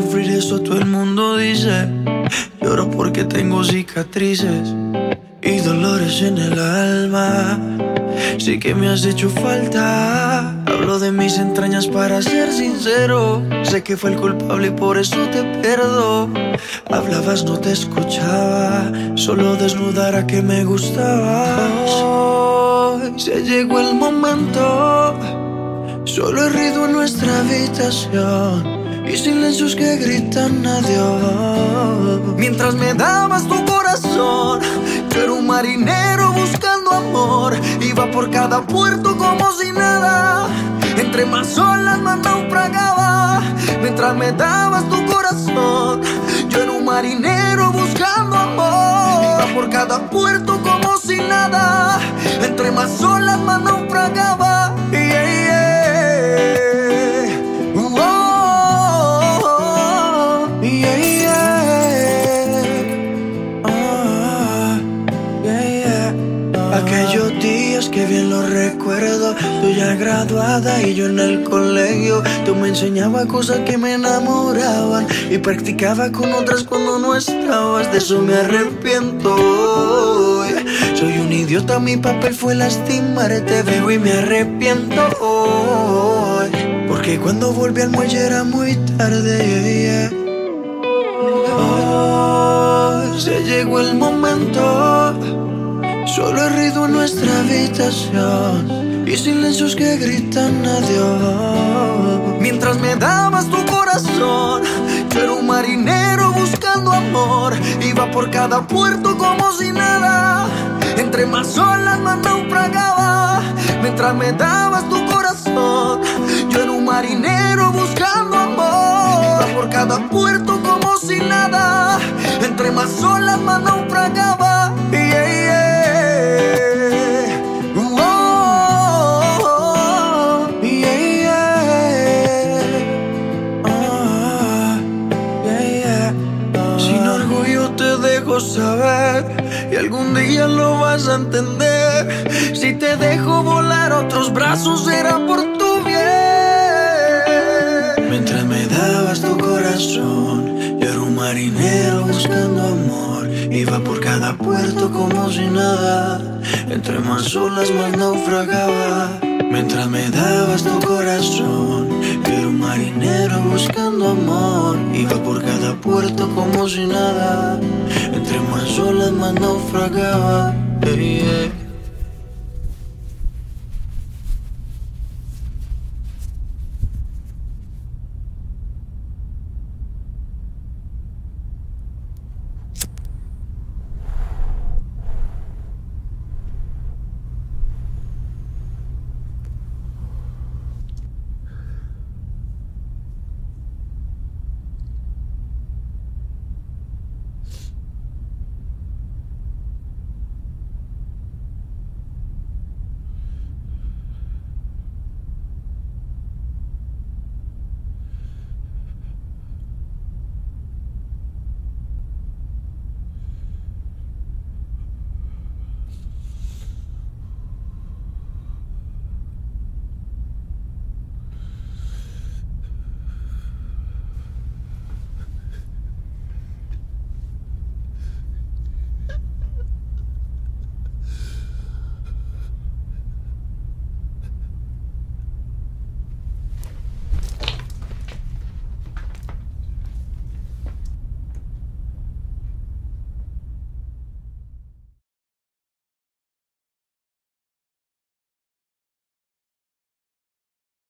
Sufrir, eso todo el mundo dice. Lloro porque tengo cicatrices y dolores en el alma. Sí que me has hecho falta. Hablo de mis entrañas para ser sincero. Sé que fue el culpable y por eso te perdo. Hablabas, no te escuchaba. Solo desnudara que me gustabas. Hoy se llegó el momento. Solo he ruido en nuestra habitación. Y silencios que gritan adiós. Mientras me dabas tu corazón, yo era un marinero buscando amor. Iba por cada puerto como si nada. Entre más olas más naufragaba. Mientras me dabas tu corazón, yo era un marinero buscando amor. Iba por cada puerto como si nada. Entre más olas más naufragaba. Que bien los recuerdo, tú ya graduada y yo en el colegio. Tú me enseñabas cosas que me enamoraban y practicaba con otras cuando no estabas. De eso me arrepiento. Soy un idiota, mi papel fue lastimarte, veo y me arrepiento hoy. Porque cuando volví al muelle era muy tarde. Hoy se llegó el momento. Solo he ruido en nuestra habitación y silencios que gritan adiós. Mientras me dabas tu corazón, yo era un marinero buscando amor. Iba por cada puerto como si nada. Entre más olas más naufragaba. Mientras me dabas tu corazón, yo era un marinero buscando amor. Iba por cada puerto como si nada. Entre más olas más naufragaba. Saber y algún día lo vas a entender. Si te dejo volar a otros brazos será por tu bien. Mientras me dabas tu corazón, yo era un marinero buscando amor. Iba por cada puerto como si nada. Entre más olas más naufragaba. Mientras me dabas tu corazón, yo era un marinero buscando amor. Iba por cada puerto como si nada. Entre más olas más naufragaba. Hey, yeah.